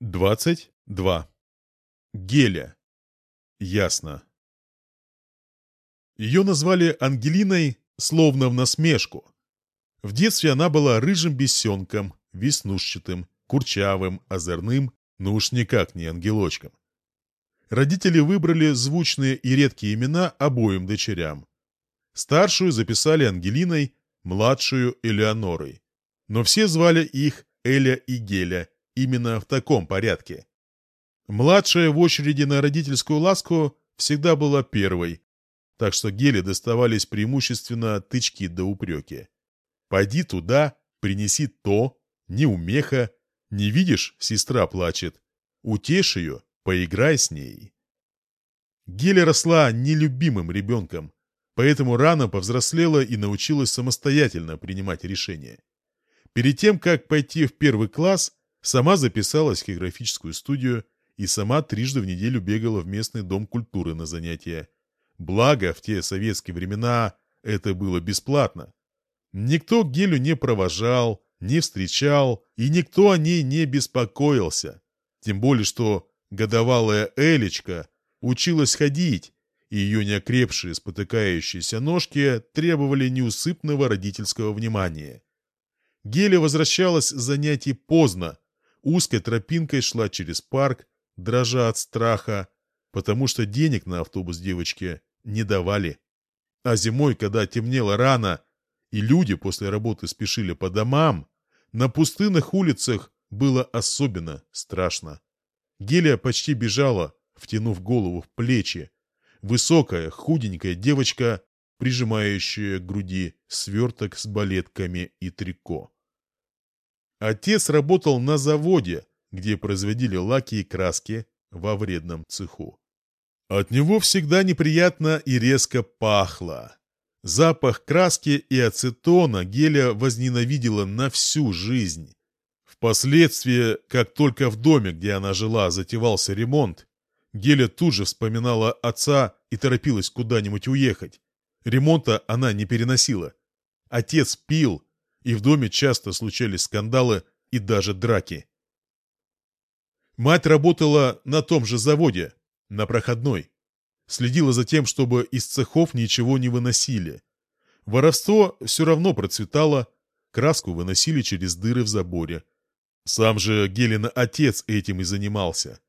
22. Геля. Ясно. Ее назвали Ангелиной, словно в насмешку. В детстве она была рыжим бесенком, веснушчатым, курчавым, озорным, но уж никак не ангелочком. Родители выбрали звучные и редкие имена обоим дочерям. Старшую записали Ангелиной, младшую – Элеонорой. Но все звали их Эля и Геля – именно в таком порядке. Младшая в очереди на родительскую ласку всегда была первой, так что Геле доставались преимущественно тычки да упреки. «Пойди туда, принеси то, не умеха, не видишь, сестра плачет, утешь ее, поиграй с ней». Геля росла нелюбимым ребенком, поэтому рано повзрослела и научилась самостоятельно принимать решения. Перед тем, как пойти в первый класс, Сама записалась в хореографическую студию и сама трижды в неделю бегала в местный дом культуры на занятия. Благо, в те советские времена это было бесплатно. Никто Гелю не провожал, не встречал, и никто о ней не беспокоился. Тем более, что годовалая Элечка училась ходить, и ее неокрепшие спотыкающиеся ножки требовали неусыпного родительского внимания. Геля возвращалась с занятий поздно, узкой тропинкой шла через парк, дрожа от страха, потому что денег на автобус девочке не давали. А зимой, когда темнело рано, и люди после работы спешили по домам, на пустынных улицах было особенно страшно. Гелия почти бежала, втянув голову в плечи. Высокая, худенькая девочка, прижимающая к груди сверток с балетками и трико. Отец работал на заводе, где производили лаки и краски во вредном цеху. От него всегда неприятно и резко пахло. Запах краски и ацетона Геля возненавидела на всю жизнь. Впоследствии, как только в доме, где она жила, затевался ремонт, Геля тут же вспоминала отца и торопилась куда-нибудь уехать. Ремонта она не переносила. Отец пил, и в доме часто случались скандалы и даже драки. Мать работала на том же заводе, на проходной. Следила за тем, чтобы из цехов ничего не выносили. Воровство все равно процветало, краску выносили через дыры в заборе. Сам же Гелина отец этим и занимался.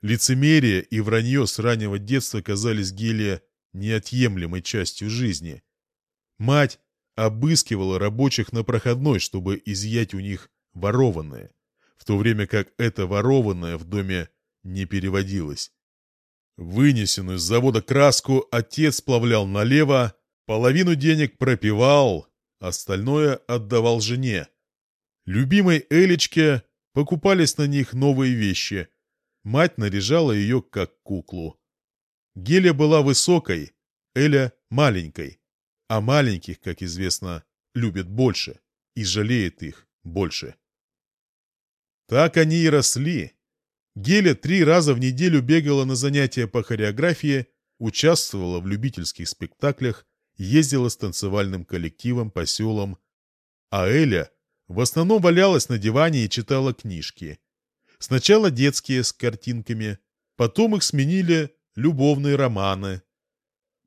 Лицемерие и вранье с раннего детства казались Гелия неотъемлемой частью жизни. Мать обыскивала рабочих на проходной, чтобы изъять у них ворованное, в то время как это ворованное в доме не переводилось. Вынесенную с завода краску отец сплавлял налево, половину денег пропивал, остальное отдавал жене. Любимой Элечке покупались на них новые вещи. Мать наряжала ее как куклу. Геля была высокой, Эля маленькой а маленьких, как известно, любят больше и жалеет их больше. Так они и росли. Геля три раза в неделю бегала на занятия по хореографии, участвовала в любительских спектаклях, ездила с танцевальным коллективом по селам, а Эля в основном валялась на диване и читала книжки. Сначала детские с картинками, потом их сменили любовные романы,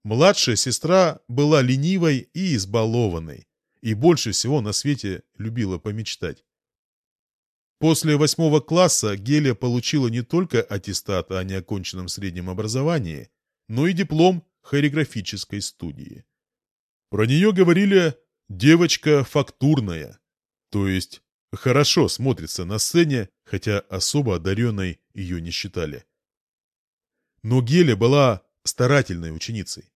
Младшая сестра была ленивой и избалованной, и больше всего на свете любила помечтать. После восьмого класса Геля получила не только аттестат о неоконченном среднем образовании, но и диплом хореографической студии. Про нее говорили «девочка фактурная», то есть хорошо смотрится на сцене, хотя особо одаренной ее не считали. Но Геля была старательной ученицей.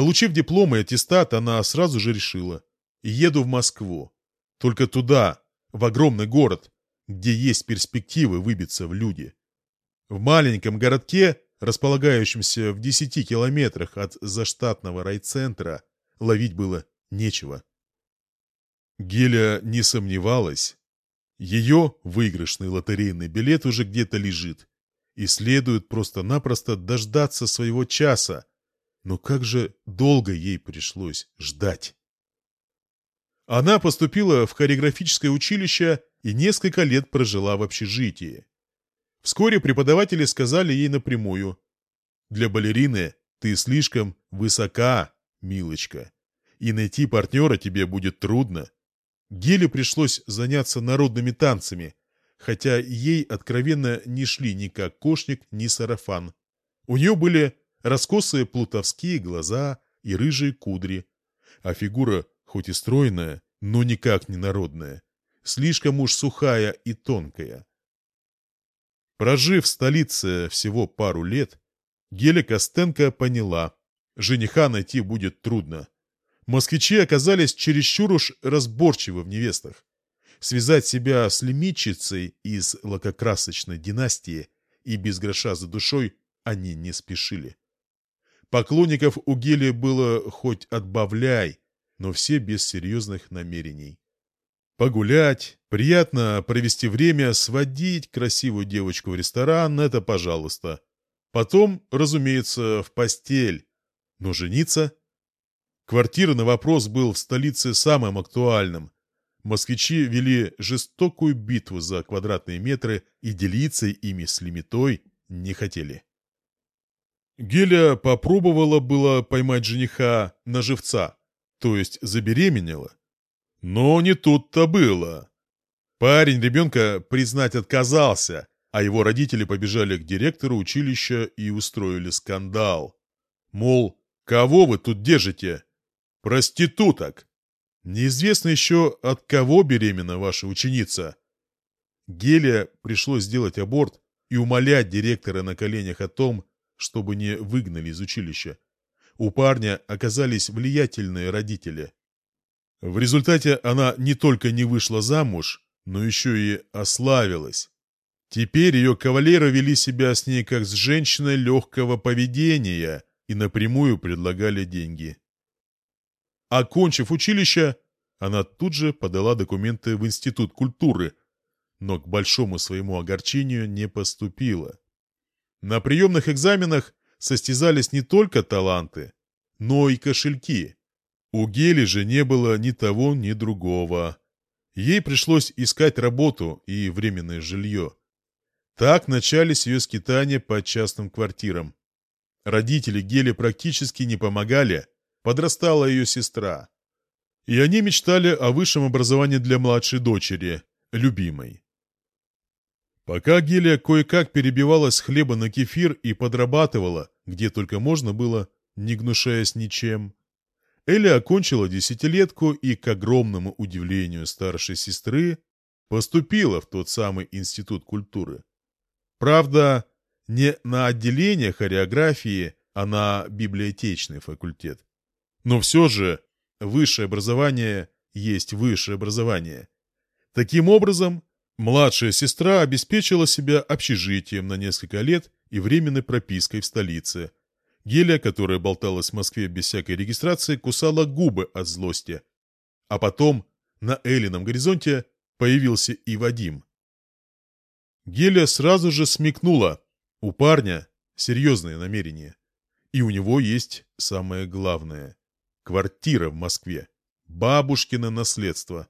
Получив диплом и аттестат, она сразу же решила. Еду в Москву. Только туда, в огромный город, где есть перспективы выбиться в люди. В маленьком городке, располагающемся в 10 километрах от заштатного райцентра, ловить было нечего. Геля не сомневалась. Ее выигрышный лотерейный билет уже где-то лежит, и следует просто-напросто дождаться своего часа, но как же долго ей пришлось ждать. Она поступила в хореографическое училище и несколько лет прожила в общежитии. Вскоре преподаватели сказали ей напрямую. «Для балерины ты слишком высока, милочка, и найти партнера тебе будет трудно». Геле пришлось заняться народными танцами, хотя ей откровенно не шли ни как кошник, ни сарафан. У нее были раскосые плутовские глаза и рыжие кудри, а фигура, хоть и стройная, но никак не народная, слишком уж сухая и тонкая. Прожив в столице всего пару лет, Геля Костенко поняла, жениха найти будет трудно. Москвичи оказались чересчур уж разборчивы в невестах. Связать себя с лимитчицей из лакокрасочной династии и без гроша за душой они не спешили. Поклонников у Гели было хоть отбавляй, но все без серьезных намерений. Погулять, приятно провести время, сводить красивую девочку в ресторан – это пожалуйста. Потом, разумеется, в постель. Но жениться? Квартира на вопрос был в столице самым актуальным. Москвичи вели жестокую битву за квадратные метры и делиться ими с лимитой не хотели. Геля попробовала было поймать жениха на живца, то есть забеременела. Но не тут-то было. Парень ребенка признать отказался, а его родители побежали к директору училища и устроили скандал. Мол, кого вы тут держите? Проституток. Неизвестно еще, от кого беременна ваша ученица. Гелия пришлось сделать аборт и умолять директора на коленях о том, чтобы не выгнали из училища. У парня оказались влиятельные родители. В результате она не только не вышла замуж, но еще и ославилась. Теперь ее кавалеры вели себя с ней как с женщиной легкого поведения и напрямую предлагали деньги. Окончив училище, она тут же подала документы в Институт культуры, но к большому своему огорчению не поступила. На приемных экзаменах состязались не только таланты, но и кошельки. У Гели же не было ни того, ни другого. Ей пришлось искать работу и временное жилье. Так начались ее скитания по частным квартирам. Родители Гели практически не помогали, подрастала ее сестра. И они мечтали о высшем образовании для младшей дочери, любимой. Пока Гелия кое-как перебивалась хлеба на кефир и подрабатывала, где только можно было, не гнушаясь ничем, Эля окончила десятилетку и, к огромному удивлению старшей сестры, поступила в тот самый институт культуры. Правда, не на отделение хореографии, а на библиотечный факультет. Но все же высшее образование есть высшее образование. Таким образом, Младшая сестра обеспечила себя общежитием на несколько лет и временной пропиской в столице. Гелия, которая болталась в Москве без всякой регистрации, кусала губы от злости. А потом на Элином горизонте появился и Вадим. Гелия сразу же смекнула. У парня серьезные намерения. И у него есть самое главное. Квартира в Москве. Бабушкино наследство.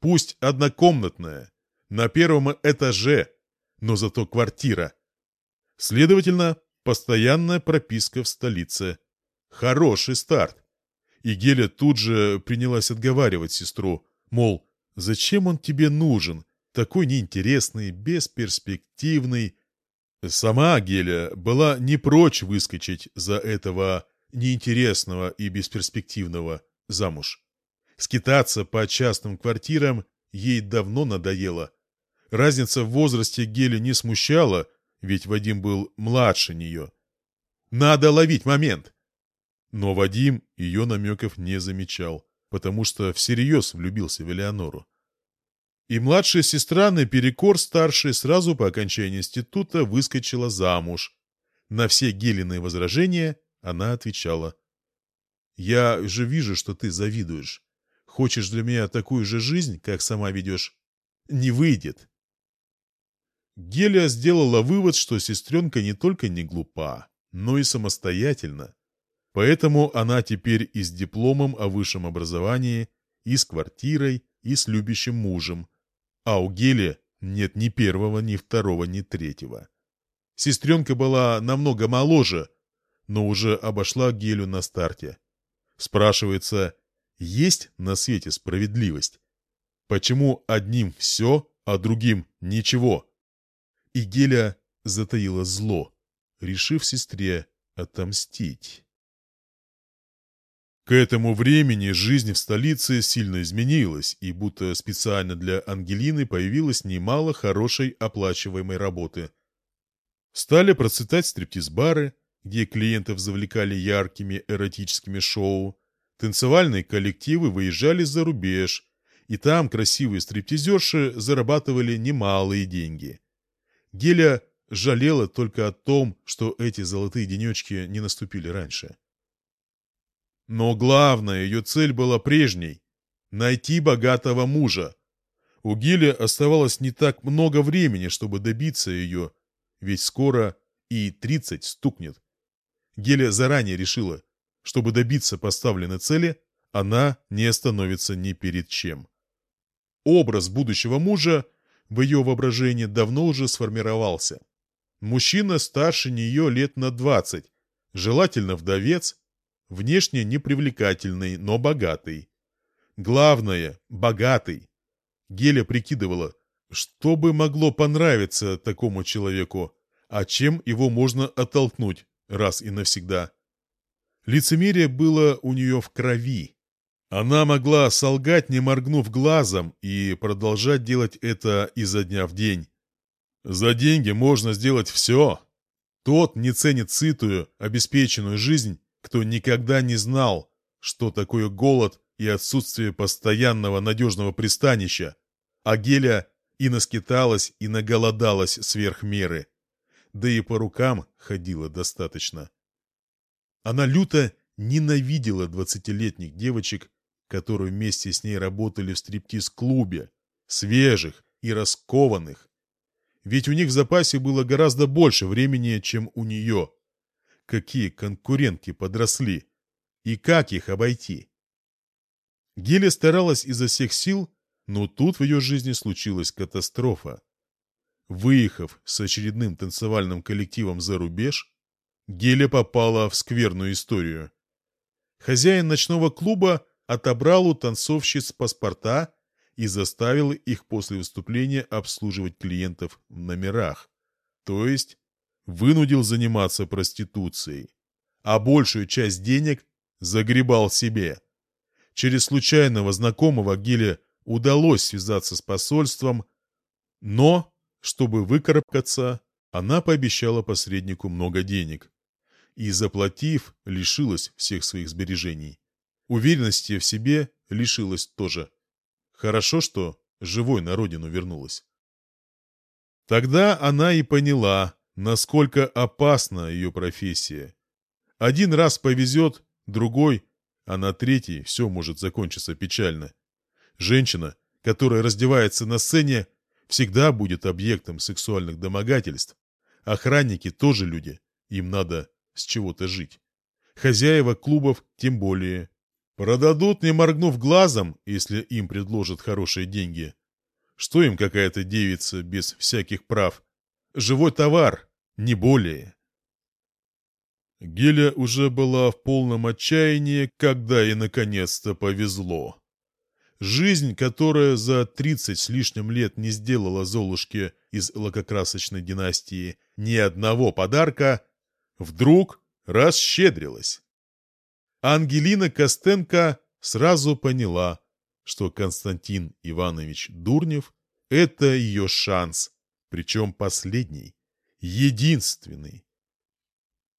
Пусть однокомнатная, на первом этаже, но зато квартира. Следовательно, постоянная прописка в столице. Хороший старт. И Геля тут же принялась отговаривать сестру, мол, зачем он тебе нужен, такой неинтересный, бесперспективный. Сама Геля была не прочь выскочить за этого неинтересного и бесперспективного замуж. Скитаться по частным квартирам ей давно надоело. Разница в возрасте Гели не смущала, ведь Вадим был младше нее. Надо ловить момент. Но Вадим ее намеков не замечал, потому что всерьез влюбился в Элеонору. И младшая сестра наперекор старшей сразу по окончании института выскочила замуж. На все Гелины возражения она отвечала. «Я же вижу, что ты завидуешь. Хочешь для меня такую же жизнь, как сама ведешь? Не выйдет. Гелия сделала вывод, что сестренка не только не глупа, но и самостоятельна. Поэтому она теперь и с дипломом о высшем образовании, и с квартирой, и с любящим мужем. А у Гели Нет ни первого, ни второго, ни третьего. Сестренка была намного моложе, но уже обошла Гелю на старте. Спрашивается, есть на свете справедливость? Почему одним все, а другим ничего? И Геля затаила зло, решив сестре отомстить. К этому времени жизнь в столице сильно изменилась, и будто специально для Ангелины появилось немало хорошей оплачиваемой работы. Стали процветать стриптиз-бары, где клиентов завлекали яркими эротическими шоу, танцевальные коллективы выезжали за рубеж, и там красивые стриптизерши зарабатывали немалые деньги. Геля жалела только о том, что эти золотые денечки не наступили раньше. Но главная ее цель была прежней – найти богатого мужа. У Гели оставалось не так много времени, чтобы добиться ее, ведь скоро и тридцать стукнет. Геля заранее решила, чтобы добиться поставленной цели, она не остановится ни перед чем. Образ будущего мужа в ее воображении давно уже сформировался. Мужчина старше нее лет на двадцать, желательно вдовец, внешне непривлекательный, но богатый. Главное – богатый. Геля прикидывала, что бы могло понравиться такому человеку, а чем его можно оттолкнуть раз и навсегда. Лицемерие было у нее в крови. Она могла солгать, не моргнув глазом, и продолжать делать это изо дня в день. За деньги можно сделать все. Тот не ценит сытую, обеспеченную жизнь, кто никогда не знал, что такое голод и отсутствие постоянного надежного пристанища. А Геля и наскиталась, и наголодалась сверх меры. Да и по рукам ходила достаточно. Она люто ненавидела двадцатилетних девочек, которые вместе с ней работали в стриптиз-клубе, свежих и раскованных. Ведь у них в запасе было гораздо больше времени, чем у нее. Какие конкурентки подросли? И как их обойти? Геля старалась изо всех сил, но тут в ее жизни случилась катастрофа. Выехав с очередным танцевальным коллективом за рубеж, Геля попала в скверную историю. Хозяин ночного клуба отобрал у танцовщиц паспорта и заставил их после выступления обслуживать клиентов в номерах, то есть вынудил заниматься проституцией, а большую часть денег загребал себе. Через случайного знакомого Гиле удалось связаться с посольством, но, чтобы выкарабкаться, она пообещала посреднику много денег и, заплатив, лишилась всех своих сбережений. Уверенности в себе лишилась тоже. Хорошо, что живой на родину вернулась. Тогда она и поняла, насколько опасна ее профессия. Один раз повезет, другой, а на третий все может закончиться печально. Женщина, которая раздевается на сцене, всегда будет объектом сексуальных домогательств. Охранники тоже люди, им надо с чего-то жить. Хозяева клубов тем более. Продадут, не моргнув глазом, если им предложат хорошие деньги. Что им какая-то девица без всяких прав? Живой товар, не более. Геля уже была в полном отчаянии, когда ей наконец-то повезло. Жизнь, которая за тридцать с лишним лет не сделала Золушке из лакокрасочной династии ни одного подарка, вдруг расщедрилась. Ангелина Костенко сразу поняла, что Константин Иванович Дурнев – это ее шанс, причем последний, единственный.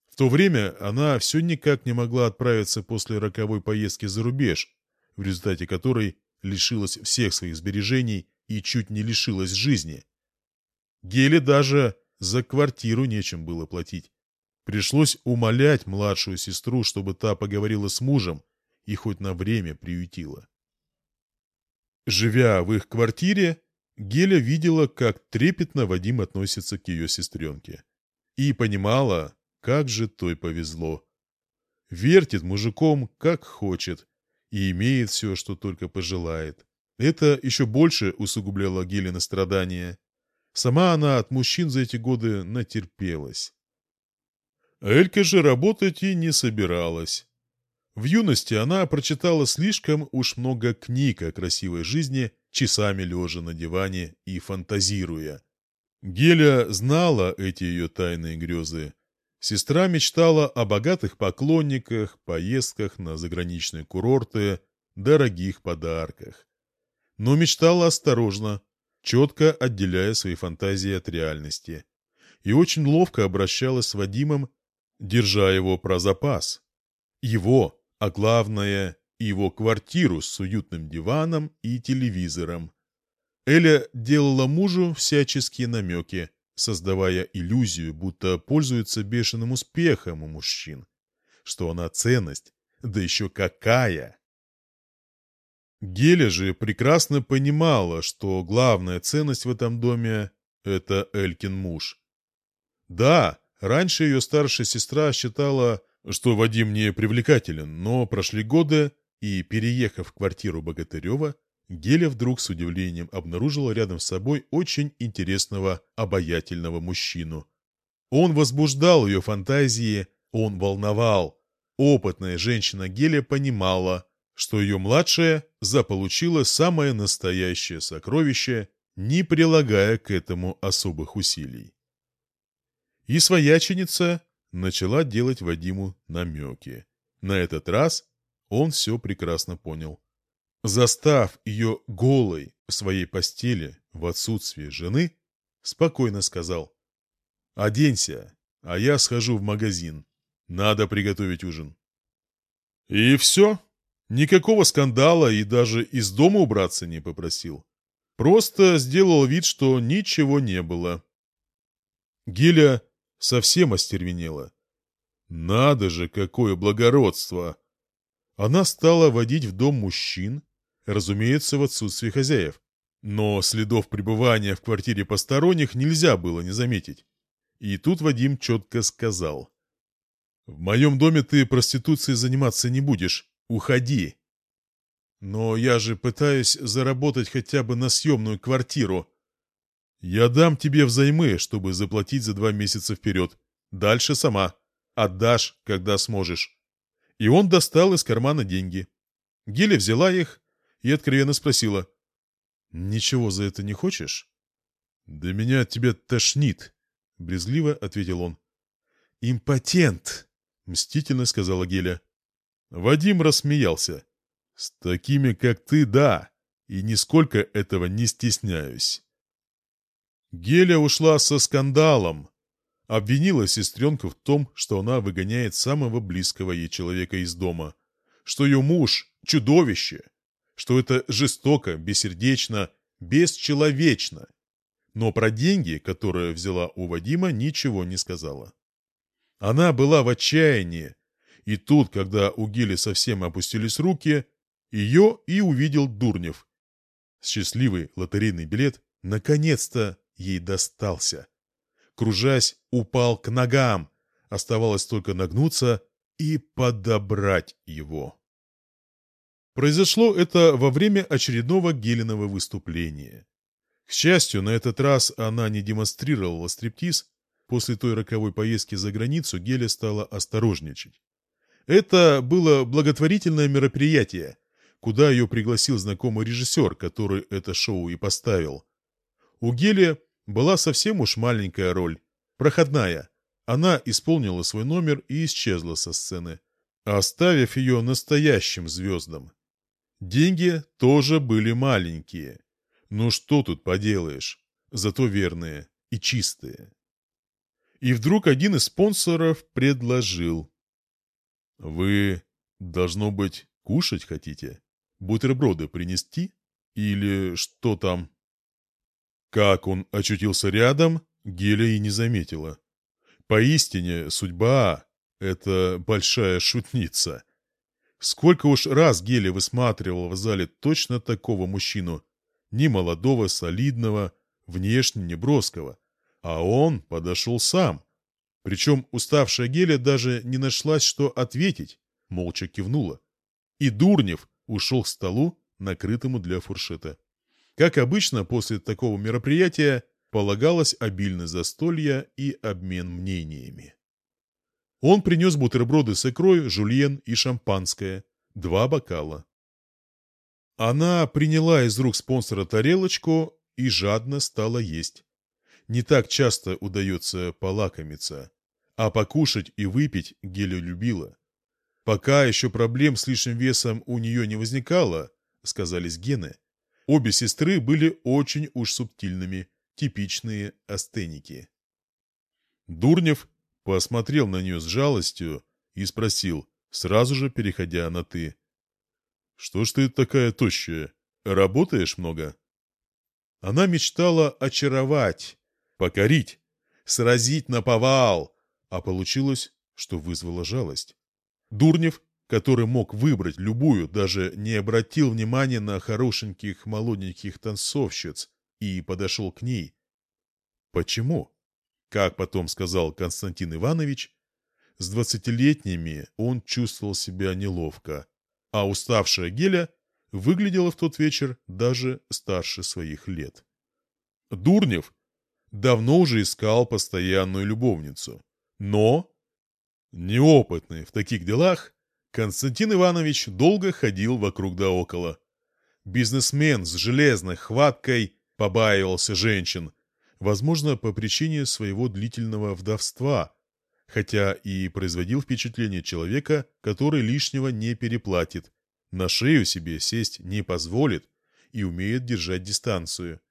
В то время она все никак не могла отправиться после роковой поездки за рубеж, в результате которой лишилась всех своих сбережений и чуть не лишилась жизни. Геле даже за квартиру нечем было платить. Пришлось умолять младшую сестру, чтобы та поговорила с мужем и хоть на время приютила. Живя в их квартире, Геля видела, как трепетно Вадим относится к ее сестренке. И понимала, как же той повезло. Вертит мужиком, как хочет, и имеет все, что только пожелает. Это еще больше усугубляло Гелины страдания. Сама она от мужчин за эти годы натерпелась. Элька же работать и не собиралась. В юности она прочитала слишком уж много книг о красивой жизни, часами лежа на диване и фантазируя. Геля знала эти ее тайные грезы. Сестра мечтала о богатых поклонниках, поездках на заграничные курорты, дорогих подарках. Но мечтала осторожно, четко отделяя свои фантазии от реальности. И очень ловко обращалась с Вадимом, держа его про запас. Его, а главное, его квартиру с уютным диваном и телевизором. Эля делала мужу всяческие намеки, создавая иллюзию, будто пользуется бешеным успехом у мужчин, что она ценность, да еще какая! Геля же прекрасно понимала, что главная ценность в этом доме – это Элькин муж. Да, раньше ее старшая сестра считала, что Вадим не привлекателен, но прошли годы, и, переехав в квартиру Богатырева, Геля вдруг с удивлением обнаружила рядом с собой очень интересного, обаятельного мужчину. Он возбуждал ее фантазии, он волновал. Опытная женщина Геля понимала, что ее младшая заполучила самое настоящее сокровище, не прилагая к этому особых усилий. И свояченица начала делать Вадиму намеки. На этот раз он все прекрасно понял. Застав ее голой в своей постели в отсутствие жены, спокойно сказал «Оденься, а я схожу в магазин. Надо приготовить ужин». И все. Никакого скандала и даже из дома убраться не попросил. Просто сделал вид, что ничего не было. Геля совсем остервенела. Надо же, какое благородство! Она стала водить в дом мужчин, разумеется, в отсутствие хозяев. Но следов пребывания в квартире посторонних нельзя было не заметить. И тут Вадим четко сказал. «В моем доме ты проституцией заниматься не будешь. Уходи!» «Но я же пытаюсь заработать хотя бы на съемную квартиру». «Я дам тебе взаймы, чтобы заплатить за два месяца вперед. Дальше сама. Отдашь, когда сможешь». И он достал из кармана деньги. Геля взяла их и откровенно спросила. «Ничего за это не хочешь?» «Да меня от тебя тошнит», — брезгливо ответил он. «Импотент», — мстительно сказала Геля. Вадим рассмеялся. «С такими, как ты, да, и нисколько этого не стесняюсь». Геля ушла со скандалом, обвинила сестренку в том, что она выгоняет самого близкого ей человека из дома, что ее муж – чудовище, что это жестоко, бессердечно, бесчеловечно. Но про деньги, которые взяла у Вадима, ничего не сказала. Она была в отчаянии, и тут, когда у Гели совсем опустились руки, ее и увидел Дурнев. Счастливый лотерейный билет наконец-то ей достался кружась, упал к ногам. Оставалось только нагнуться и подобрать его. Произошло это во время очередного Гелиного выступления. К счастью, на этот раз она не демонстрировала стриптиз. После той роковой поездки за границу Геля стала осторожничать. Это было благотворительное мероприятие, куда ее пригласил знакомый режиссер, который это шоу и поставил. У Гели была совсем уж маленькая роль, проходная. Она исполнила свой номер и исчезла со сцены, оставив ее настоящим звездам. Деньги тоже были маленькие. Ну что тут поделаешь, зато верные и чистые. И вдруг один из спонсоров предложил. «Вы, должно быть, кушать хотите? Бутерброды принести? Или что там?» Как он очутился рядом, Геля и не заметила. Поистине, судьба — это большая шутница. Сколько уж раз Геля высматривала в зале точно такого мужчину, ни молодого, солидного, внешне неброского, а он подошел сам. Причем уставшая Геля даже не нашлась, что ответить, молча кивнула. И Дурнев ушел к столу, накрытому для фуршета. Как обычно, после такого мероприятия полагалось обильное застолье и обмен мнениями. Он принес бутерброды с икрой, жульен и шампанское, два бокала. Она приняла из рук спонсора тарелочку и жадно стала есть. Не так часто удается полакомиться, а покушать и выпить Геля любила. Пока еще проблем с лишним весом у нее не возникало, сказались гены. Обе сестры были очень уж субтильными, типичные астеники. Дурнев посмотрел на нее с жалостью и спросил, сразу же переходя на «ты». «Что ж ты такая тощая? Работаешь много?» Она мечтала очаровать, покорить, сразить на повал, а получилось, что вызвало жалость. Дурнев, который мог выбрать любую, даже не обратил внимания на хорошеньких молоденьких танцовщиц и подошел к ней. Почему? Как потом сказал Константин Иванович, с двадцатилетними он чувствовал себя неловко, а уставшая Геля выглядела в тот вечер даже старше своих лет. Дурнев давно уже искал постоянную любовницу, но, неопытный в таких делах, Константин Иванович долго ходил вокруг да около. Бизнесмен с железной хваткой побаивался женщин, возможно, по причине своего длительного вдовства, хотя и производил впечатление человека, который лишнего не переплатит, на шею себе сесть не позволит и умеет держать дистанцию.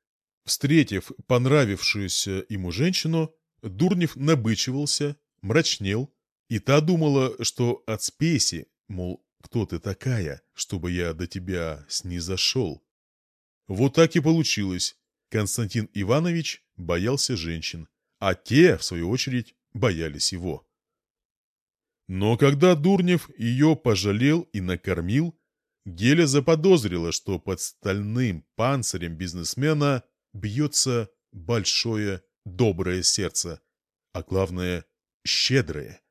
Встретив понравившуюся ему женщину, Дурнев набычивался, мрачнел, и та думала, что от спеси, мол, кто ты такая, чтобы я до тебя снизошел. Вот так и получилось. Константин Иванович боялся женщин, а те, в свою очередь, боялись его. Но когда Дурнев ее пожалел и накормил, Геля заподозрила, что под стальным панцирем бизнесмена бьется большое доброе сердце, а главное – щедрое.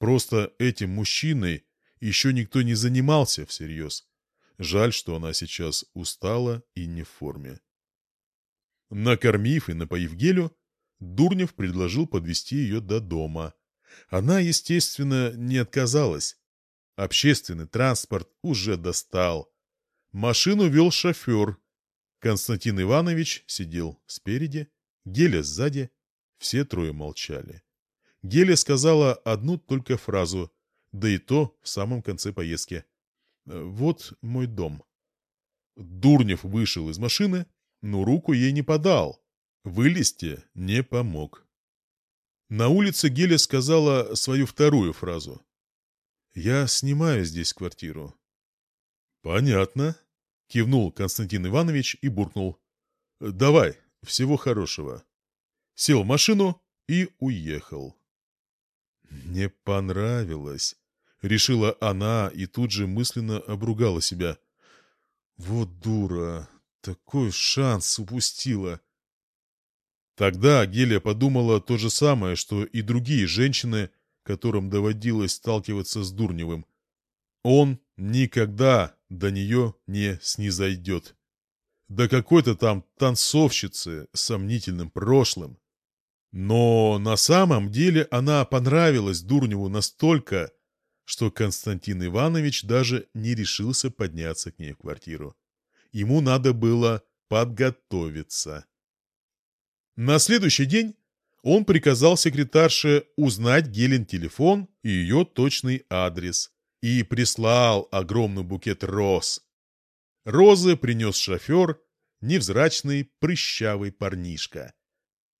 Просто этим мужчиной еще никто не занимался всерьез. Жаль, что она сейчас устала и не в форме. Накормив и напоив Гелю, Дурнев предложил подвести ее до дома. Она, естественно, не отказалась. Общественный транспорт уже достал. Машину вел шофер. Константин Иванович сидел спереди, Геля сзади. Все трое молчали. Геля сказала одну только фразу, да и то в самом конце поездки. «Вот мой дом». Дурнев вышел из машины, но руку ей не подал. Вылезти не помог. На улице Геля сказала свою вторую фразу. «Я снимаю здесь квартиру». «Понятно», — кивнул Константин Иванович и буркнул. «Давай, всего хорошего». Сел в машину и уехал. «Не понравилось», — решила она и тут же мысленно обругала себя. «Вот дура, такой шанс упустила». Тогда Гелия подумала то же самое, что и другие женщины, которым доводилось сталкиваться с Дурневым. Он никогда до нее не снизойдет. До какой-то там танцовщицы с сомнительным прошлым. Но на самом деле она понравилась Дурневу настолько, что Константин Иванович даже не решился подняться к ней в квартиру. Ему надо было подготовиться. На следующий день он приказал секретарше узнать Гелен телефон и ее точный адрес и прислал огромный букет роз. Розы принес шофер, невзрачный прыщавый парнишка.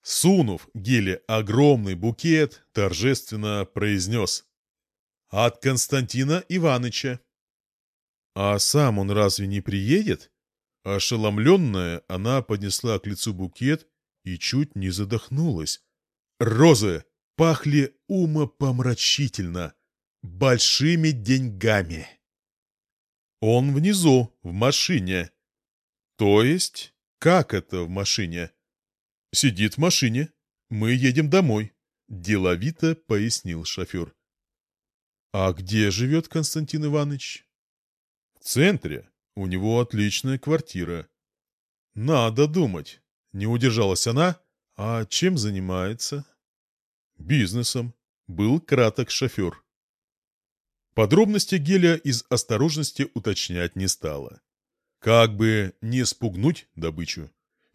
Сунув Геле огромный букет, торжественно произнес «От Константина Иваныча». «А сам он разве не приедет?» Ошеломленная, она поднесла к лицу букет и чуть не задохнулась. Розы пахли умопомрачительно, большими деньгами. Он внизу, в машине. То есть, как это в машине? «Сидит в машине. Мы едем домой», – деловито пояснил шофер. «А где живет Константин Иванович?» «В центре. У него отличная квартира». «Надо думать. Не удержалась она. «А чем занимается?» «Бизнесом», — был краток шофер. Подробности Геля из осторожности уточнять не стала. Как бы не спугнуть добычу.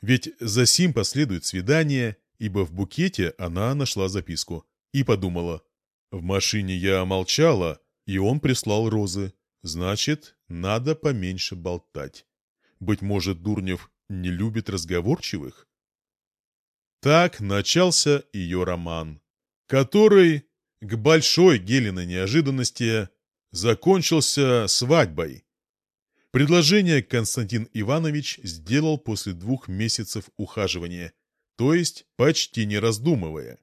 Ведь за сим последует свидание, ибо в букете она нашла записку. И подумала, в машине я молчала, и он прислал розы. Значит, надо поменьше болтать. Быть может, Дурнев не любит разговорчивых? Так начался ее роман, который, к большой Гелиной неожиданности, закончился свадьбой. Предложение Константин Иванович сделал после двух месяцев ухаживания, то есть почти не раздумывая.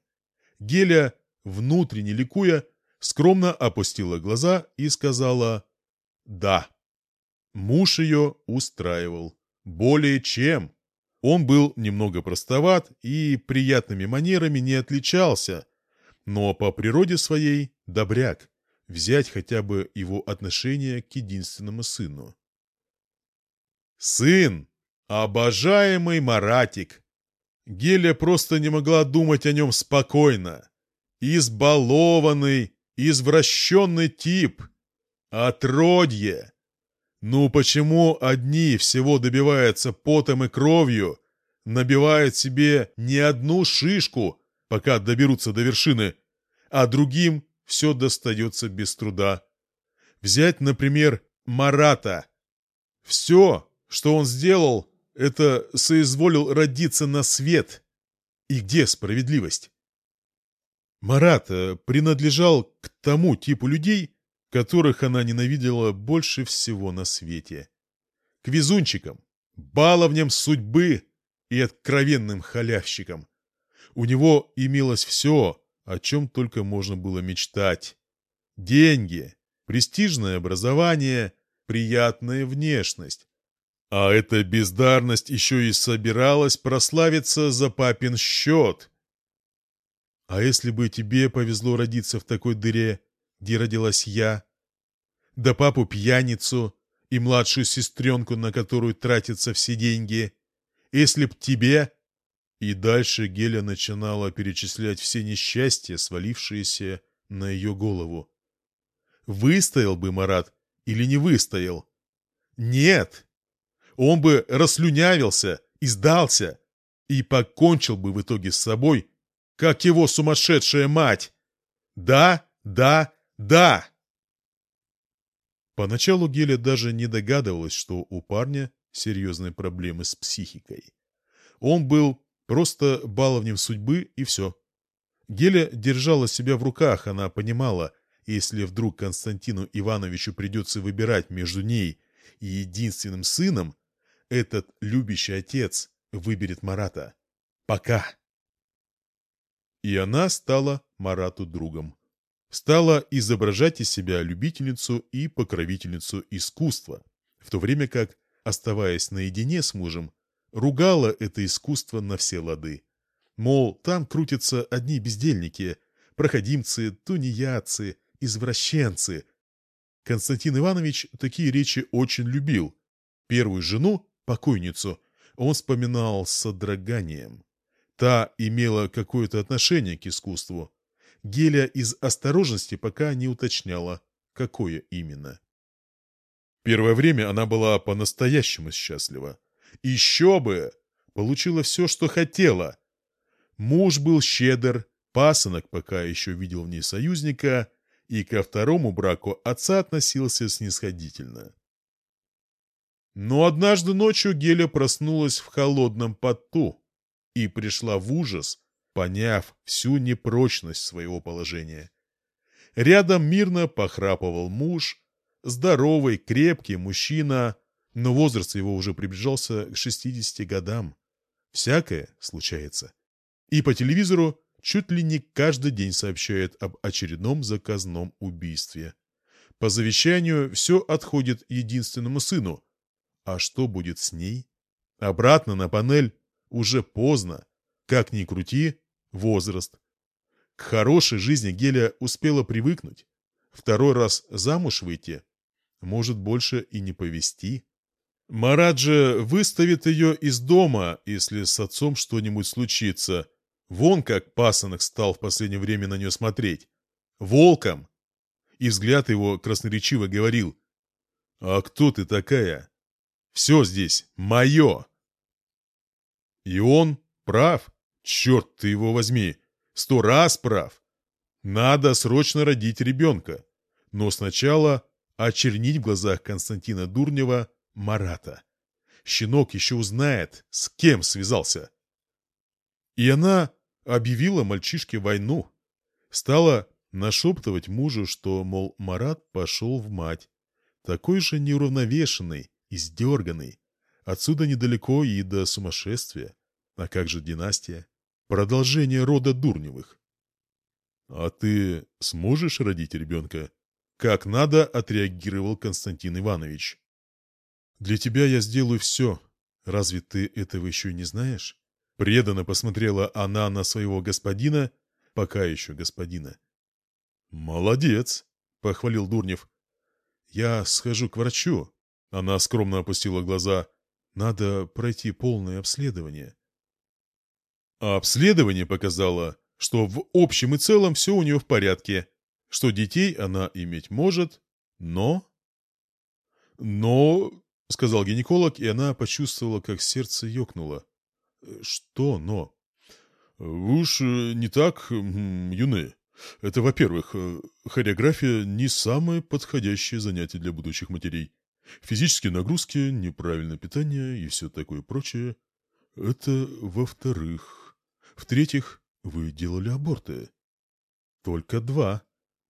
Геля, внутренне ликуя, скромно опустила глаза и сказала «да». Муж ее устраивал. Более чем. Он был немного простоват и приятными манерами не отличался, но по природе своей добряк, взять хотя бы его отношение к единственному сыну. Сын! Обожаемый Маратик! Геля просто не могла думать о нем спокойно. Избалованный, извращенный тип. Отродье! Ну почему одни всего добиваются потом и кровью, набивают себе не одну шишку, пока доберутся до вершины, а другим все достается без труда? Взять, например, Марата. Все, что он сделал, это соизволил родиться на свет. И где справедливость? Марат принадлежал к тому типу людей, которых она ненавидела больше всего на свете. К везунчикам, баловням судьбы и откровенным халявщикам. У него имелось все, о чем только можно было мечтать. Деньги, престижное образование, приятная внешность. А эта бездарность еще и собиралась прославиться за папин счет. А если бы тебе повезло родиться в такой дыре, где родилась я, да папу-пьяницу и младшую сестренку, на которую тратятся все деньги. Если б тебе... И дальше Геля начинала перечислять все несчастья, свалившиеся на ее голову. Выстоял бы Марат или не выстоял? Нет! Он бы расслюнявился и сдался, и покончил бы в итоге с собой, как его сумасшедшая мать. Да, да, да! Поначалу Геля даже не догадывалась, что у парня серьезные проблемы с психикой. Он был просто баловнем судьбы и все. Геля держала себя в руках, она понимала, если вдруг Константину Ивановичу придется выбирать между ней и единственным сыном, этот любящий отец выберет Марата. Пока. И она стала Марату другом стала изображать из себя любительницу и покровительницу искусства, в то время как, оставаясь наедине с мужем, ругала это искусство на все лады. Мол, там крутятся одни бездельники, проходимцы, тунеядцы, извращенцы. Константин Иванович такие речи очень любил. Первую жену, покойницу, он вспоминал с содроганием. Та имела какое-то отношение к искусству, Геля из осторожности пока не уточняла, какое именно. Первое время она была по-настоящему счастлива. Еще бы! Получила все, что хотела. Муж был щедр, пасынок пока еще видел в ней союзника, и ко второму браку отца относился снисходительно. Но однажды ночью Геля проснулась в холодном поту и пришла в ужас, поняв всю непрочность своего положения. Рядом мирно похрапывал муж, здоровый, крепкий мужчина, но возраст его уже приближался к 60 годам. Всякое случается. И по телевизору чуть ли не каждый день сообщают об очередном заказном убийстве. По завещанию все отходит единственному сыну. А что будет с ней? Обратно на панель уже поздно. Как ни крути, возраст. К хорошей жизни Геля успела привыкнуть. Второй раз замуж выйти может больше и не повести. Марат же выставит ее из дома, если с отцом что-нибудь случится. Вон как пасынок стал в последнее время на нее смотреть. Волком. И взгляд его красноречиво говорил. «А кто ты такая? Все здесь мое!» И он прав. Черт ты его возьми. Сто раз прав. Надо срочно родить ребенка. Но сначала очернить в глазах Константина Дурнева Марата. Щенок еще узнает, с кем связался. И она объявила мальчишке войну. Стала нашептывать мужу, что, мол, Марат пошел в мать. Такой же неуравновешенный, издерганный. Отсюда недалеко и до сумасшествия. А как же династия? Продолжение рода Дурневых. «А ты сможешь родить ребенка?» Как надо отреагировал Константин Иванович. «Для тебя я сделаю все. Разве ты этого еще не знаешь?» Преданно посмотрела она на своего господина, пока еще господина. «Молодец!» — похвалил Дурнев. «Я схожу к врачу». Она скромно опустила глаза. «Надо пройти полное обследование». А обследование показало, что в общем и целом все у нее в порядке, что детей она иметь может, но... Но, сказал гинеколог, и она почувствовала, как сердце ёкнуло. Что но? Вы уж э, не так юны. Это, во-первых, э, хореография не самое подходящее занятие для будущих матерей. Физические нагрузки, неправильное питание и все такое прочее. Это во-вторых. В-третьих, вы делали аборты. Только два.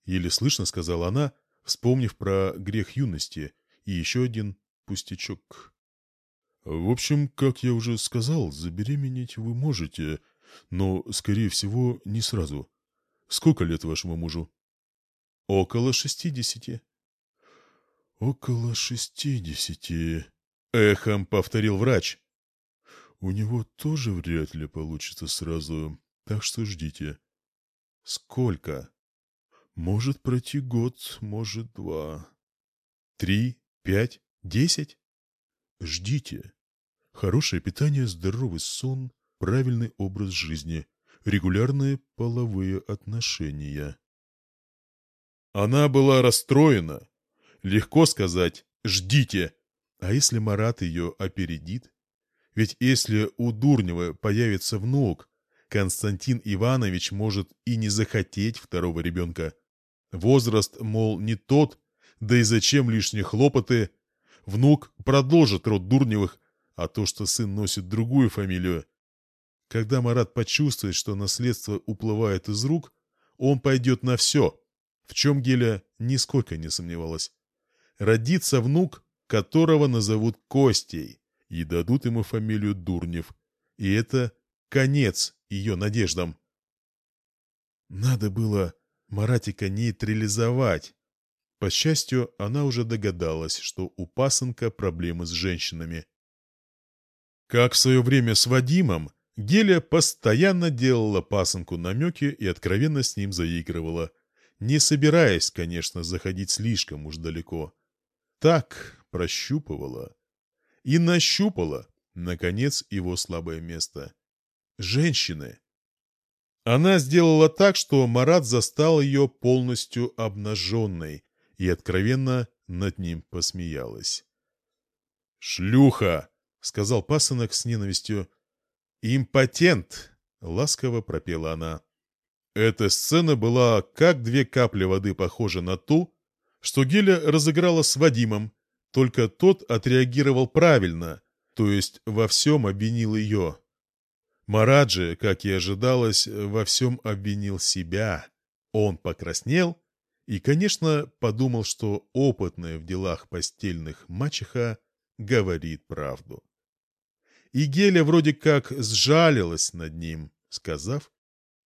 Еле слышно сказала она, вспомнив про грех юности и еще один пустячок. В общем, как я уже сказал, забеременеть вы можете, но, скорее всего, не сразу. Сколько лет вашему мужу? Около шестидесяти. Около шестидесяти, эхом повторил врач. У него тоже вряд ли получится сразу, так что ждите. Сколько? Может пройти год, может два. Три, пять, десять? Ждите. Хорошее питание, здоровый сон, правильный образ жизни, регулярные половые отношения. Она была расстроена. Легко сказать «ждите». А если Марат ее опередит? Ведь если у Дурнева появится внук, Константин Иванович может и не захотеть второго ребенка. Возраст, мол, не тот, да и зачем лишние хлопоты. Внук продолжит род Дурневых, а то, что сын носит другую фамилию. Когда Марат почувствует, что наследство уплывает из рук, он пойдет на все, в чем Геля нисколько не сомневалась. Родится внук, которого назовут Костей, и дадут ему фамилию Дурнев. И это конец ее надеждам. Надо было Маратика нейтрализовать. По счастью, она уже догадалась, что у пасынка проблемы с женщинами. Как в свое время с Вадимом, Геля постоянно делала пасынку намеки и откровенно с ним заигрывала, не собираясь, конечно, заходить слишком уж далеко. Так прощупывала. И нащупала, наконец, его слабое место. Женщины. Она сделала так, что Марат застал ее полностью обнаженной и откровенно над ним посмеялась. «Шлюха!» — сказал пасынок с ненавистью. «Импотент!» — ласково пропела она. Эта сцена была как две капли воды похожа на ту, что Геля разыграла с Вадимом, только тот отреагировал правильно, то есть во всем обвинил ее. Мараджи, как и ожидалось, во всем обвинил себя. Он покраснел и, конечно, подумал, что опытная в делах постельных мачеха говорит правду. И Геля вроде как сжалилась над ним, сказав,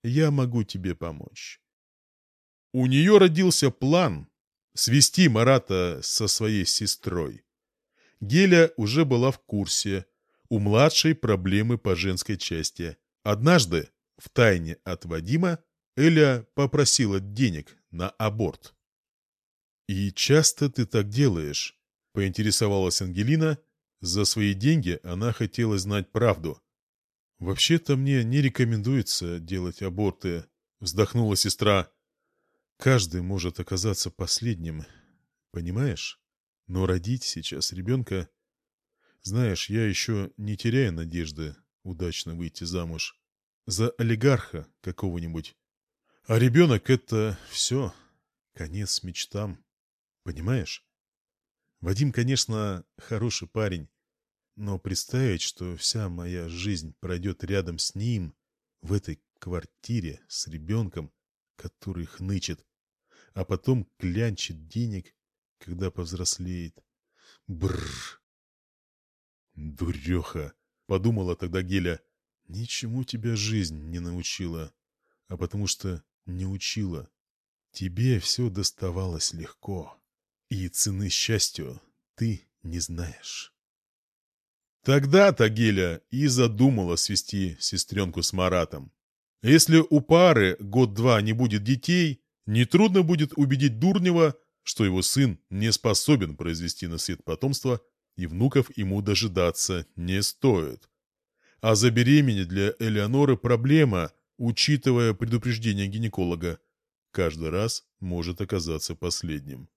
«Я могу тебе помочь». У нее родился план свести Марата со своей сестрой. Геля уже была в курсе, у младшей проблемы по женской части. Однажды, в тайне от Вадима, Эля попросила денег на аборт. «И часто ты так делаешь?» — поинтересовалась Ангелина, За свои деньги она хотела знать правду. «Вообще-то мне не рекомендуется делать аборты», — вздохнула сестра. «Каждый может оказаться последним, понимаешь? Но родить сейчас ребенка... Знаешь, я еще не теряю надежды удачно выйти замуж. За олигарха какого-нибудь. А ребенок — это все, конец мечтам. Понимаешь? Вадим, конечно, хороший парень, но представить, что вся моя жизнь пройдет рядом с ним, в этой квартире, с ребенком, который хнычет, а потом клянчит денег, когда повзрослеет. Бррр. Дуреха, подумала тогда Геля. Ничему тебя жизнь не научила, а потому что не учила. Тебе все доставалось легко, и цены счастью ты не знаешь. Тогда-то Геля и задумала свести сестренку с Маратом. Если у пары год-два не будет детей, нетрудно будет убедить Дурнева, что его сын не способен произвести на свет потомство, и внуков ему дожидаться не стоит. А забеременеть для Элеоноры проблема, учитывая предупреждение гинеколога. Каждый раз может оказаться последним.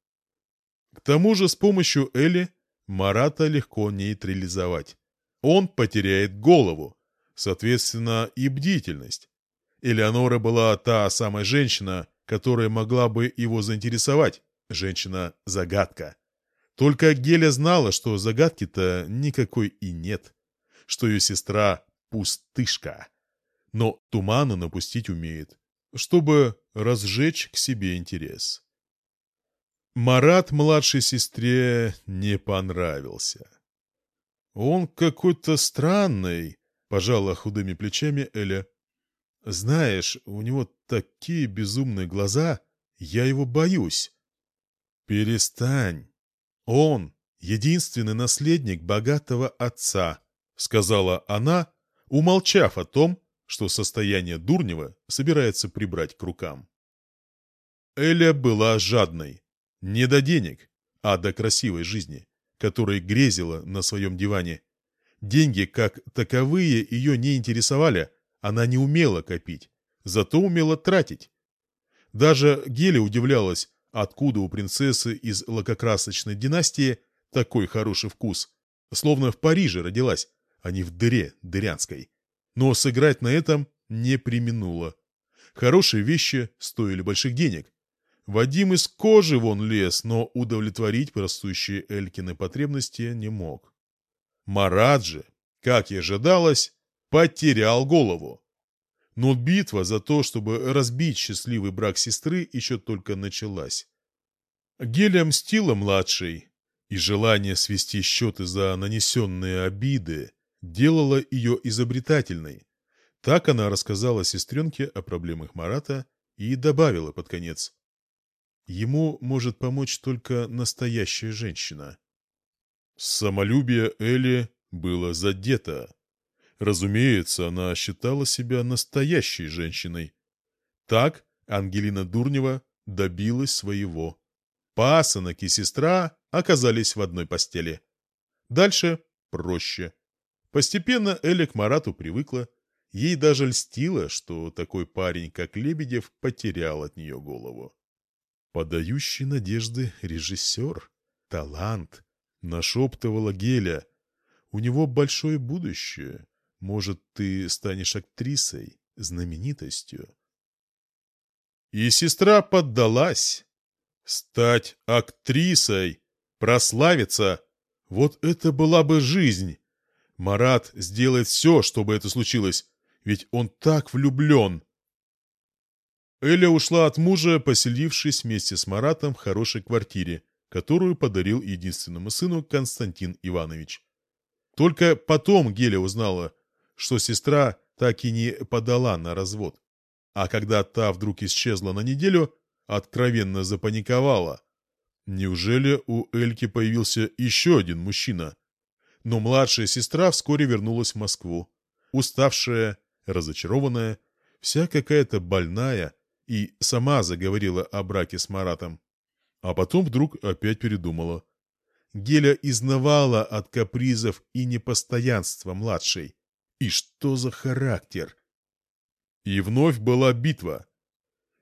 К тому же с помощью Эли Марата легко нейтрализовать. Он потеряет голову, соответственно, и бдительность. Элеонора была та самая женщина, которая могла бы его заинтересовать. Женщина-загадка. Только Геля знала, что загадки-то никакой и нет. Что ее сестра — пустышка. Но тумана напустить умеет, чтобы разжечь к себе интерес. Марат младшей сестре не понравился. «Он какой-то странный», — пожала худыми плечами Эля. «Знаешь, у него такие безумные глаза, я его боюсь». «Перестань. Он — единственный наследник богатого отца», — сказала она, умолчав о том, что состояние Дурнева собирается прибрать к рукам. Эля была жадной. Не до денег, а до красивой жизни, которой грезила на своем диване. Деньги, как таковые, ее не интересовали, она не умела копить, зато умела тратить. Даже Геля удивлялась, откуда у принцессы из лакокрасочной династии такой хороший вкус. Словно в Париже родилась, а не в дыре дырянской. Но сыграть на этом не применула. Хорошие вещи стоили больших денег, Вадим из кожи вон лез, но удовлетворить растущие Элькины потребности не мог. Марат же, как и ожидалось, потерял голову. Но битва за то, чтобы разбить счастливый брак сестры, еще только началась. Геля мстила младшей, и желание свести счеты за нанесенные обиды делало ее изобретательной. Так она рассказала сестренке о проблемах Марата и добавила под конец. Ему может помочь только настоящая женщина. Самолюбие Элли было задето. Разумеется, она считала себя настоящей женщиной. Так Ангелина Дурнева добилась своего. Пасынок и сестра оказались в одной постели. Дальше проще. Постепенно Эля к Марату привыкла. Ей даже льстило, что такой парень, как Лебедев, потерял от нее голову. Подающий надежды режиссер, талант, нашептывала Геля. У него большое будущее. Может, ты станешь актрисой, знаменитостью. И сестра поддалась. Стать актрисой, прославиться — вот это была бы жизнь. Марат сделает все, чтобы это случилось, ведь он так влюблен. Эля ушла от мужа, поселившись вместе с Маратом в хорошей квартире, которую подарил единственному сыну Константин Иванович. Только потом Геля узнала, что сестра так и не подала на развод. А когда та вдруг исчезла на неделю, откровенно запаниковала. Неужели у Эльки появился еще один мужчина? Но младшая сестра вскоре вернулась в Москву. Уставшая, разочарованная, вся какая-то больная, и сама заговорила о браке с Маратом. А потом вдруг опять передумала. Геля изнавала от капризов и непостоянства младшей. И что за характер? И вновь была битва.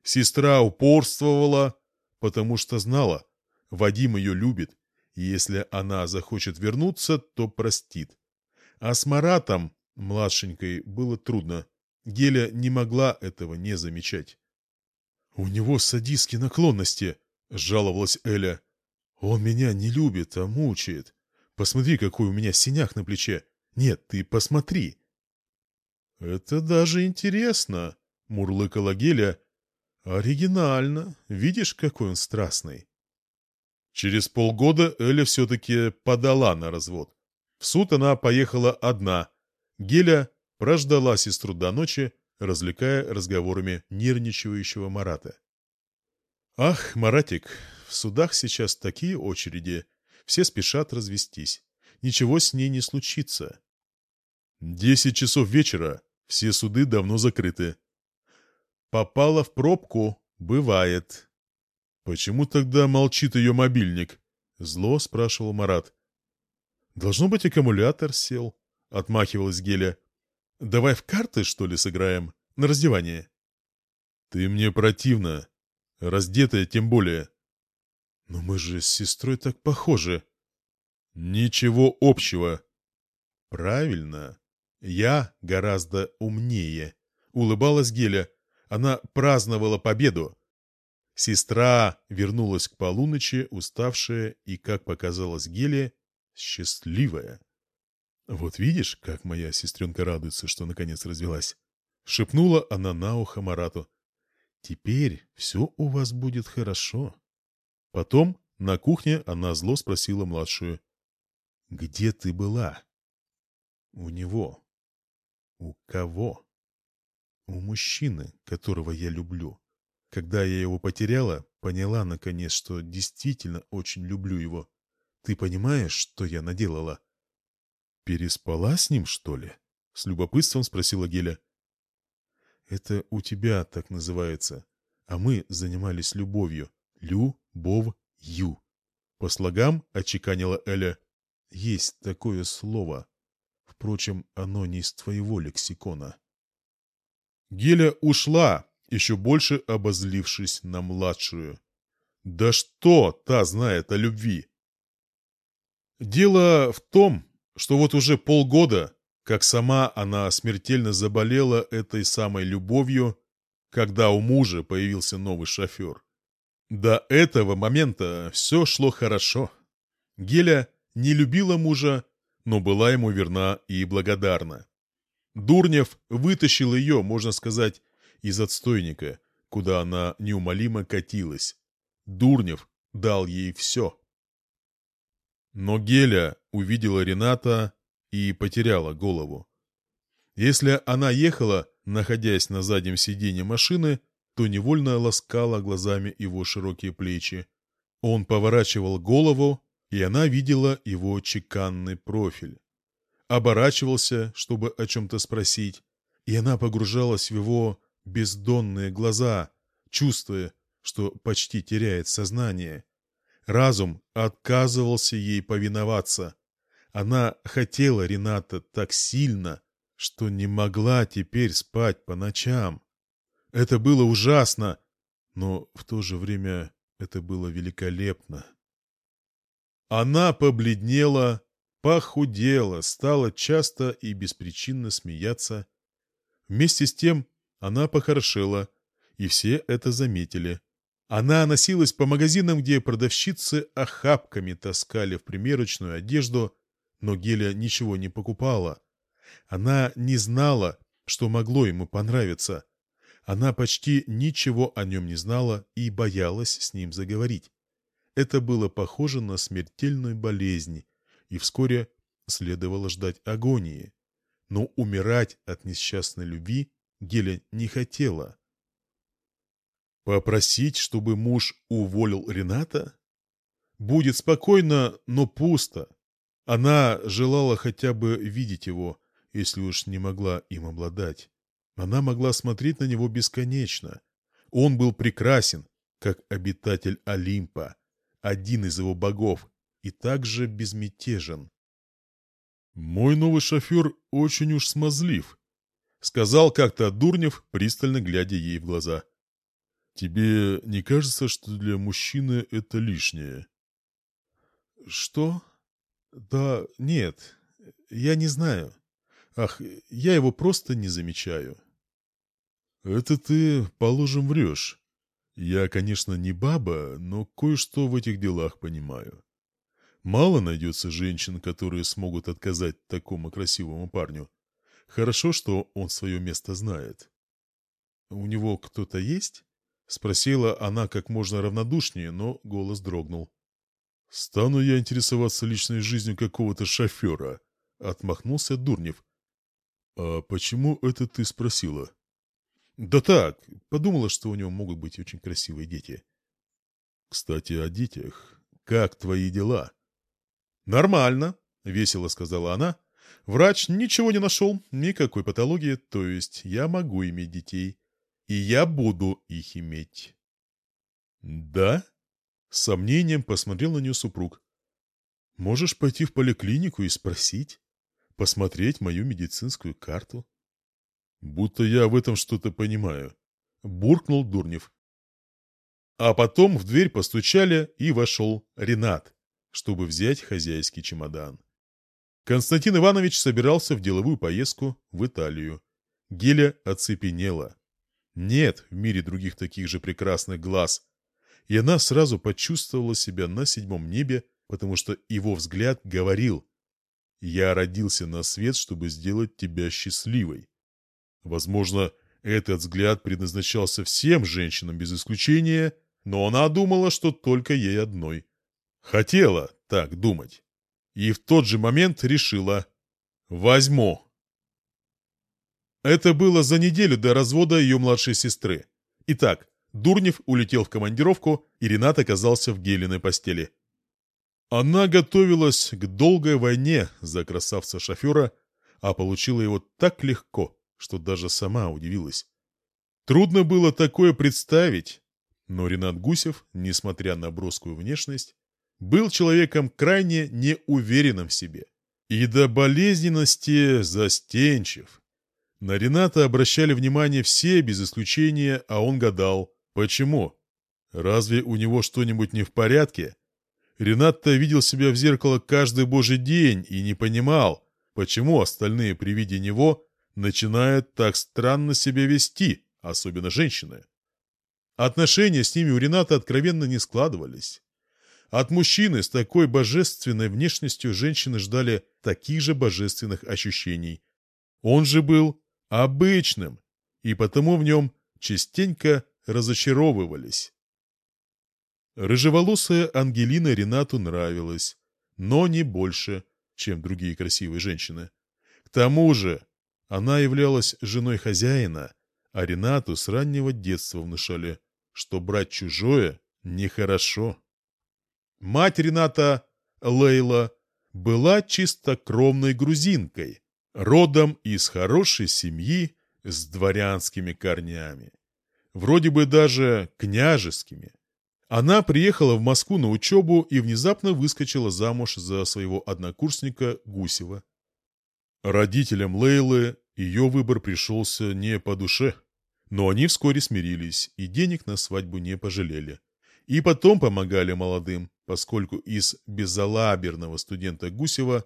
Сестра упорствовала, потому что знала, Вадим ее любит, и если она захочет вернуться, то простит. А с Маратом, младшенькой, было трудно. Геля не могла этого не замечать. «У него садистские наклонности», — жаловалась Эля. «Он меня не любит, а мучает. Посмотри, какой у меня синяк на плече. Нет, ты посмотри». «Это даже интересно», — мурлыкала Геля. «Оригинально. Видишь, какой он страстный». Через полгода Эля все-таки подала на развод. В суд она поехала одна. Геля прождала сестру до ночи, развлекая разговорами нервничающего Марата. «Ах, Маратик, в судах сейчас такие очереди. Все спешат развестись. Ничего с ней не случится. Десять часов вечера. Все суды давно закрыты. Попала в пробку. Бывает. Почему тогда молчит ее мобильник? Зло спрашивал Марат. Должно быть, аккумулятор сел. Отмахивалась Геля. Давай в карты, что ли, сыграем? На раздевание. Ты мне противна. Раздетая тем более. Но мы же с сестрой так похожи. Ничего общего. Правильно. Я гораздо умнее. Улыбалась Геля. Она праздновала победу. Сестра вернулась к полуночи, уставшая и, как показалось Геле, счастливая. «Вот видишь, как моя сестренка радуется, что наконец развелась?» Шепнула она на ухо Марату. «Теперь все у вас будет хорошо». Потом на кухне она зло спросила младшую. «Где ты была?» «У него». «У кого?» «У мужчины, которого я люблю. Когда я его потеряла, поняла наконец, что действительно очень люблю его. Ты понимаешь, что я наделала?» «Переспала с ним, что ли?» — с любопытством спросила Геля. «Это у тебя так называется, а мы занимались любовью. Любовью». По слогам отчеканила Эля. «Есть такое слово. Впрочем, оно не из твоего лексикона». Геля ушла, еще больше обозлившись на младшую. Да что та знает о любви? Дело в том, что вот уже полгода, как сама она смертельно заболела этой самой любовью, когда у мужа появился новый шофер. До этого момента все шло хорошо. Геля не любила мужа, но была ему верна и благодарна. Дурнев вытащил ее, можно сказать, из отстойника, куда она неумолимо катилась. Дурнев дал ей все. Но Геля увидела Рената и потеряла голову. Если она ехала, находясь на заднем сиденье машины, то невольно ласкала глазами его широкие плечи. Он поворачивал голову, и она видела его чеканный профиль. Оборачивался, чтобы о чем-то спросить, и она погружалась в его бездонные глаза, чувствуя, что почти теряет сознание. Разум отказывался ей повиноваться. Она хотела Рената так сильно, что не могла теперь спать по ночам. Это было ужасно, но в то же время это было великолепно. Она побледнела, похудела, стала часто и беспричинно смеяться. Вместе с тем она похорошела, и все это заметили. Она носилась по магазинам, где продавщицы охапками таскали в примерочную одежду, но Геля ничего не покупала. Она не знала, что могло ему понравиться. Она почти ничего о нем не знала и боялась с ним заговорить. Это было похоже на смертельную болезнь, и вскоре следовало ждать агонии. Но умирать от несчастной любви Геля не хотела. Попросить, чтобы муж уволил Рената? Будет спокойно, но пусто. Она желала хотя бы видеть его, если уж не могла им обладать. Она могла смотреть на него бесконечно. Он был прекрасен, как обитатель Олимпа, один из его богов, и также безмятежен. «Мой новый шофер очень уж смазлив», — сказал как-то Дурнев, пристально глядя ей в глаза. «Тебе не кажется, что для мужчины это лишнее?» «Что? Да нет, я не знаю. Ах, я его просто не замечаю». «Это ты, положим, врешь. Я, конечно, не баба, но кое-что в этих делах понимаю. Мало найдется женщин, которые смогут отказать такому красивому парню. Хорошо, что он свое место знает. «У него кто-то есть?» — спросила она как можно равнодушнее, но голос дрогнул. «Стану я интересоваться личной жизнью какого-то шофера», — отмахнулся Дурнев. «А почему это ты спросила?» «Да так, подумала, что у него могут быть очень красивые дети». «Кстати, о детях. Как твои дела?» «Нормально», — весело сказала она. «Врач ничего не нашел, никакой патологии, то есть я могу иметь детей. И я буду их иметь». «Да?» — сомнением посмотрел на нее супруг. «Можешь пойти в поликлинику и спросить, посмотреть мою медицинскую карту?» «Будто я в этом что-то понимаю», — буркнул Дурнев. А потом в дверь постучали, и вошел Ренат чтобы взять хозяйский чемодан. Константин Иванович собирался в деловую поездку в Италию. Геля оцепенела. Нет в мире других таких же прекрасных глаз. И она сразу почувствовала себя на седьмом небе, потому что его взгляд говорил «Я родился на свет, чтобы сделать тебя счастливой». Возможно, этот взгляд предназначался всем женщинам без исключения, но она думала, что только ей одной. Хотела так думать. И в тот же момент решила «возьму». Это было за неделю до развода ее младшей сестры. Итак, Дурнев улетел в командировку, и Ренат оказался в Гелиной постели. Она готовилась к долгой войне за красавца-шофера, а получила его так легко, что даже сама удивилась. Трудно было такое представить, но Ренат Гусев, несмотря на броскую внешность, был человеком крайне неуверенным в себе и до болезненности застенчив. На Рената обращали внимание все без исключения, а он гадал, почему? Разве у него что-нибудь не в порядке? Ренат-то видел себя в зеркало каждый божий день и не понимал, почему остальные при виде него начинают так странно себя вести, особенно женщины. Отношения с ними у Рената откровенно не складывались. От мужчины с такой божественной внешностью женщины ждали таких же божественных ощущений. Он же был обычным, и потому в нем частенько разочаровывались. Рыжеволосая Ангелина Ренату нравилась, но не больше, чем другие красивые женщины. К тому же она являлась женой хозяина, а Ренату с раннего детства внушали, что брать чужое нехорошо. Мать Рената, Лейла, была чистокровной грузинкой, родом из хорошей семьи с дворянскими корнями. Вроде бы даже княжескими. Она приехала в Москву на учебу и внезапно выскочила замуж за своего однокурсника Гусева. Родителям Лейлы ее выбор пришелся не по душе, но они вскоре смирились и денег на свадьбу не пожалели. И потом помогали молодым, поскольку из безалаберного студента Гусева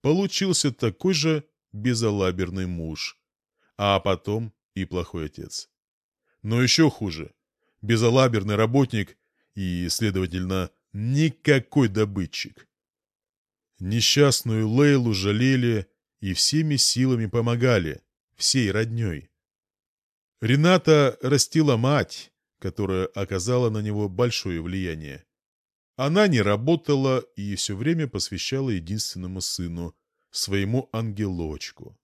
получился такой же безалаберный муж, а потом и плохой отец. Но еще хуже. Безалаберный работник и, следовательно, никакой добытчик. Несчастную Лейлу жалели и всеми силами помогали, всей родней. Рената растила мать, которая оказала на него большое влияние. Она не работала и все время посвящала единственному сыну, своему ангелочку.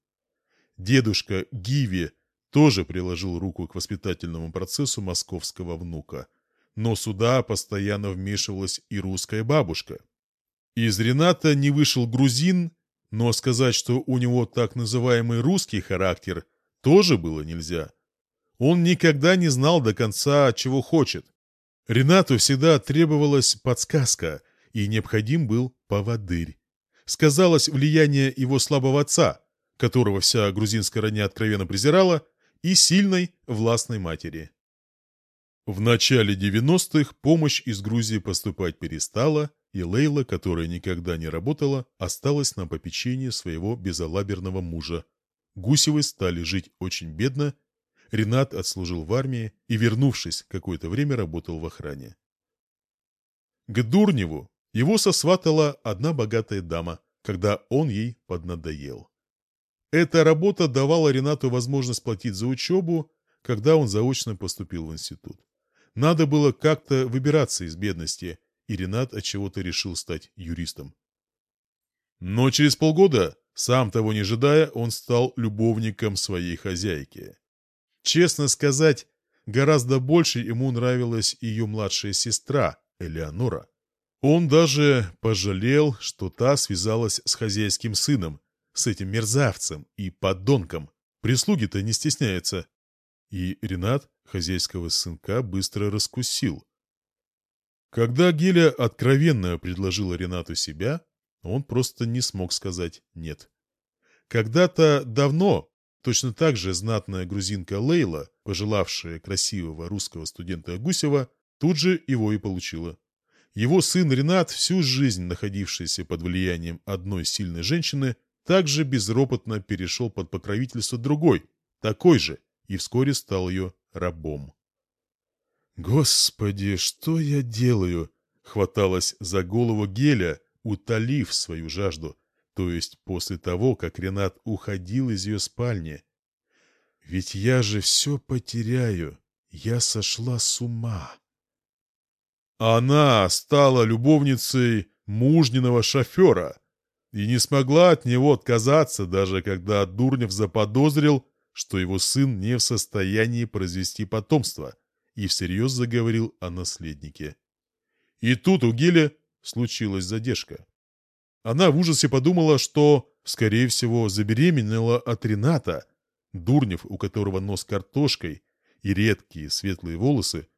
Дедушка Гиви тоже приложил руку к воспитательному процессу московского внука, но сюда постоянно вмешивалась и русская бабушка. Из Рената не вышел грузин, но сказать, что у него так называемый русский характер, тоже было нельзя. Он никогда не знал до конца, чего хочет. Ренату всегда требовалась подсказка, и необходим был поводырь. Сказалось влияние его слабого отца, которого вся грузинская родня откровенно презирала, и сильной властной матери. В начале 90-х помощь из Грузии поступать перестала, и Лейла, которая никогда не работала, осталась на попечении своего безалаберного мужа. Гусевы стали жить очень бедно, Ренат отслужил в армии и, вернувшись, какое-то время работал в охране. К Дурневу его сосватала одна богатая дама, когда он ей поднадоел. Эта работа давала Ренату возможность платить за учебу, когда он заочно поступил в институт. Надо было как-то выбираться из бедности, и Ренат от чего-то решил стать юристом. Но через полгода, сам того не ожидая, он стал любовником своей хозяйки. Честно сказать, гораздо больше ему нравилась ее младшая сестра, Элеонора. Он даже пожалел, что та связалась с хозяйским сыном, с этим мерзавцем и подонком. Прислуги-то не стесняется. И Ренат хозяйского сынка быстро раскусил. Когда Геля откровенно предложила Ренату себя, он просто не смог сказать «нет». Когда-то давно точно так же знатная грузинка Лейла, пожелавшая красивого русского студента Гусева, тут же его и получила. Его сын Ренат, всю жизнь находившийся под влиянием одной сильной женщины, также безропотно перешел под покровительство другой, такой же, и вскоре стал ее рабом. «Господи, что я делаю?» — хваталась за голову Геля, утолив свою жажду, то есть после того, как Ренат уходил из ее спальни. «Ведь я же все потеряю, я сошла с ума». Она стала любовницей мужниного шофера и не смогла от него отказаться, даже когда Дурнев заподозрил, что его сын не в состоянии произвести потомство, и всерьез заговорил о наследнике. И тут у Геля случилась задержка. Она в ужасе подумала, что, скорее всего, забеременела от Рената, Дурнев, у которого нос картошкой и редкие светлые волосы,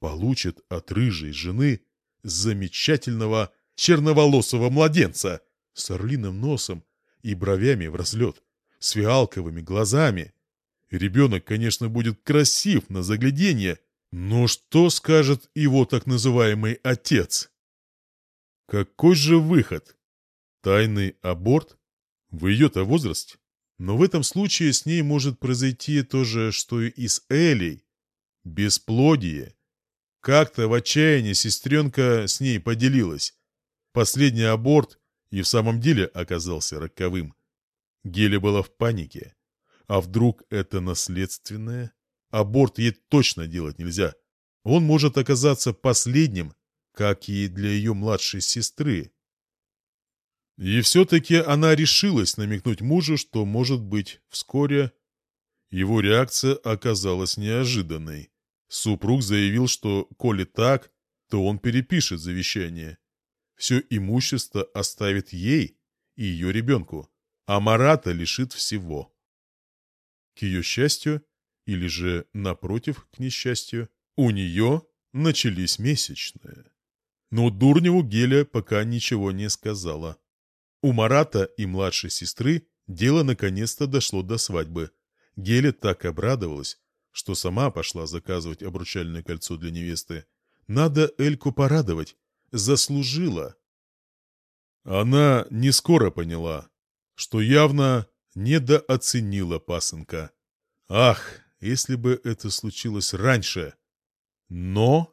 получит от рыжей жены замечательного черноволосого младенца с орлиным носом и бровями в разлет с фиалковыми глазами. Ребенок, конечно, будет красив на загляденье, но что скажет его так называемый отец? Какой же выход? Тайный аборт? В ее-то возрасте? Но в этом случае с ней может произойти то же, что и с Элей. Бесплодие. Как-то в отчаянии сестренка с ней поделилась. Последний аборт и в самом деле оказался роковым. Геля была в панике. А вдруг это наследственное? Аборт ей точно делать нельзя. Он может оказаться последним, как и для ее младшей сестры. И все-таки она решилась намекнуть мужу, что, может быть, вскоре... Его реакция оказалась неожиданной. Супруг заявил, что, коли так, то он перепишет завещание. Все имущество оставит ей и ее ребенку а Марата лишит всего. К ее счастью, или же, напротив, к несчастью, у нее начались месячные. Но Дурневу Геля пока ничего не сказала. У Марата и младшей сестры дело наконец-то дошло до свадьбы. Геля так обрадовалась, что сама пошла заказывать обручальное кольцо для невесты. Надо Эльку порадовать. Заслужила. Она не скоро поняла, что явно недооценила пасынка. Ах, если бы это случилось раньше! Но